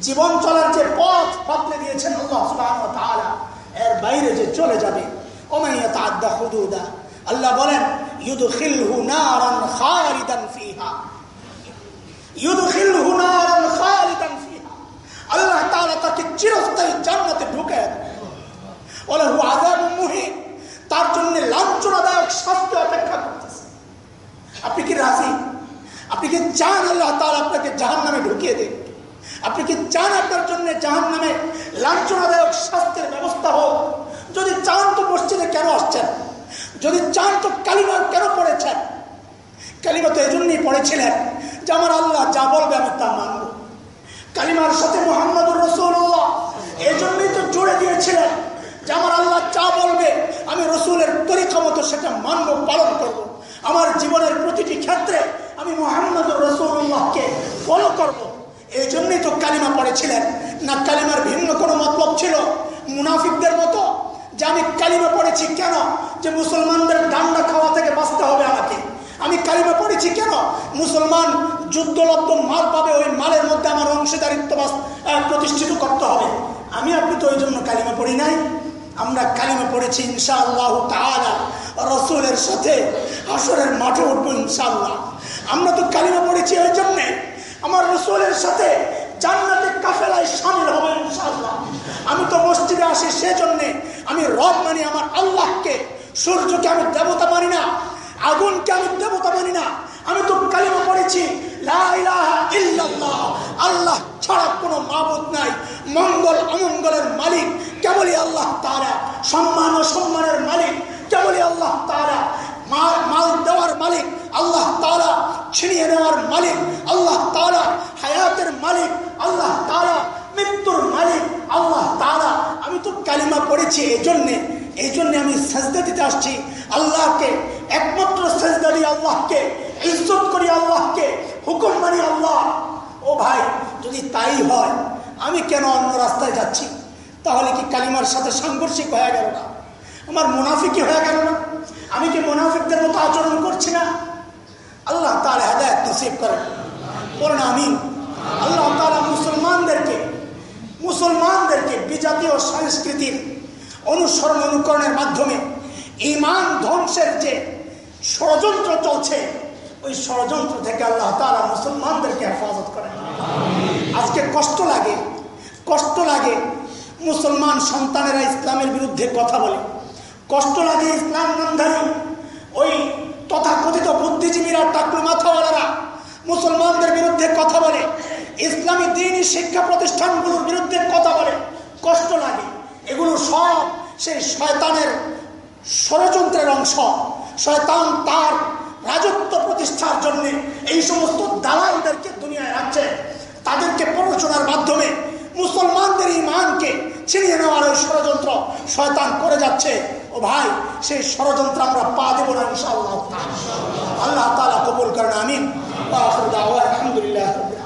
জীবন চলার যে পথ বদলে দিয়েছেন আল্লাহ সুবহানাহু ওয়া তাআলা এর বাইরে যে চলে যাবে ওমাই তাআদ্দা হুদুদা আল্লাহ বলেন, ইউদখিলহু নারান খালিদান ফিহা। ইউদখিলহু নারান খালিদান ফিহা। আল্লাহ তাআলা তাকে চিরস্থায়ী জান্নাতে ঢুকে দেবে ওলাহু আযাবু মুহিন। তার জন্য লাঞ্ছনাদায়ক শাস্তি অপেক্ষা করতেছে। আপনি কি রাজি? আপনি কি চান আল্লাহ তাআলা আপনাকে জাহান্নামে ঢুকিয়ে দেন আপনি কি চান আপনার জন্য জাহান্নামে লাঞ্ছনাদায়ক শাস্তির ব্যবস্থা হোক? যদি চান তো মসজিদে কেন আসছেন? যদি চান তো কালিমা কেন পড়েছেন? কালিমা তো এজন্যই পড়েছিলেন যে আমার আল্লাহ যা বলবে আমি তা মানব। কালিমার সাথে মোহাম্মদুর রসুল্লাহ এই জন্যই তো জুড়ে দিয়েছিলেন যে আমার আল্লাহ যা বলবে আমি রসুলের তরিকা মতো সেটা মানব, পালন করব। আমার জীবনের প্রতিটি ক্ষেত্রে আমি মোহাম্মদুর রসুল্লাহকে ফলো করব। এই জন্যই তো কালিমা পড়েছিলেন। না কালিমার ভিন্ন কোনো মতলব ছিল? মুনাফিকদের মতো? যে আমি কালিমা পড়েছি কেন? যে মুসলমানদের ডান্ডা খাওয়া থেকে বাঁচতে হবে আমাকে। আমি কালিমা পড়েছি কেন? মুসলমান যুদ্ধলব্ধ মাল পাবে, ওই মালের মধ্যে আমার অংশীদারিত্ব প্রতিষ্ঠিত করতে হবে। আমি আপনি তো ওই জন্য কালিমা পড়ি নাই। আমরা কালিমা পড়েছি ইনশাআল্লাহ তাআলা, রসুলের সাথে হাসরের মাঠে উঠবো ইনশাআল্লাহ। আমরা তো কালিমা পড়েছি ওই জন্যে। আমার রসুলের সাথে জান্নাতে কাফেলায় সামিল হবে ইনশাআল্লাহ। আমি তো মসজিদে আসি সেজন্যে আমি রব মানি আমার আল্লাহকে। সূর্যকে আমি দেবতা মানি না, আগুনকে আমি দেবতা মানি না। আমি তো কালিমা পড়েছি আল্লাহ ছাড়া কোনো মাবুদ নাই, মঙ্গল অমঙ্গলের মালিক। কেবলই আল্লাহ তারা সম্মান ও সম্মানের মালিক। কেবলই আল্লাহ তারা মাল দেওয়ার মালিক, আল্লাহ তারা ছিনিয়ে নেওয়ার মালিক, আল্লাহ তারা হায়াতের মালিক, আল্লাহ তারা মৃত্যুর মালিক, আল্লাহ তারা আমি তো কালিমা পড়েছি এই জন্যে এই জন্যে আমি সাজদা দিতে আসছি। আল্লাহকে, একমাত্র সাজদা দিই আল্লাহকে, ইজ্জত করি আল্লাহকে, হুকুম মানি আল্লাহ। ও ভাই, যদি তাই হয়, আমি কেন অন্য রাস্তায় যাচ্ছি? তাহলে কি কালিমার সাথে সাংঘর্ষিক হয়ে গেল না? আমার মুনাফিকই হয়ে গেল না? আমি কি মোনাফিকদের মতো আচরণ করছি না? আল্লাহ তার হেদায়ত নসিব করেন। বলেন আমিন। আল্লাহ তারা মুসলমানদেরকে মুসলমানদেরকে বিজাতীয় সংস্কৃতির অনুসরণ অনুকরণের মাধ্যমে ইমান ধ্বংসের যে ষড়যন্ত্র চলছে, ওই ষড়যন্ত্র থেকে আল্লাহ তারা মুসলমানদেরকে হেফাজত করেন। আজকে কষ্ট লাগে কষ্ট লাগে মুসলমান সন্তানেরা ইসলামের বিরুদ্ধে কথা বলে। কষ্ট লাগে ইসলাম নামধারী ওই তথাকথিত বুদ্ধিজীবীরা টাকলু মাথাওয়ালারা মুসলমানদের বিরুদ্ধে কথা বলে, ইসলামী দিনই শিক্ষা প্রতিষ্ঠানগুলোর বিরুদ্ধে কথা বলে। কষ্ট লাগে। এগুলো সব সেই শয়তানের ষড়যন্ত্রের অংশ। শয়তান তার রাজত্ব প্রতিষ্ঠার জন্য এই সমস্ত দালালদেরকে দুনিয়ায় রাখছে। তাদেরকে প্ররোচনার মাধ্যমে মুসলমানদের ইমানকে ছিনিয়ে নেওয়ার ওই ষড়যন্ত্র শয়তান করে যাচ্ছে। ও ভাই, সেই ষড়যন্ত্র আমরা পা দেব না ইনশাআল্লাহ। আল্লাহ তালা কবুল করেন, আমিন। আলহামদুলিল্লাহ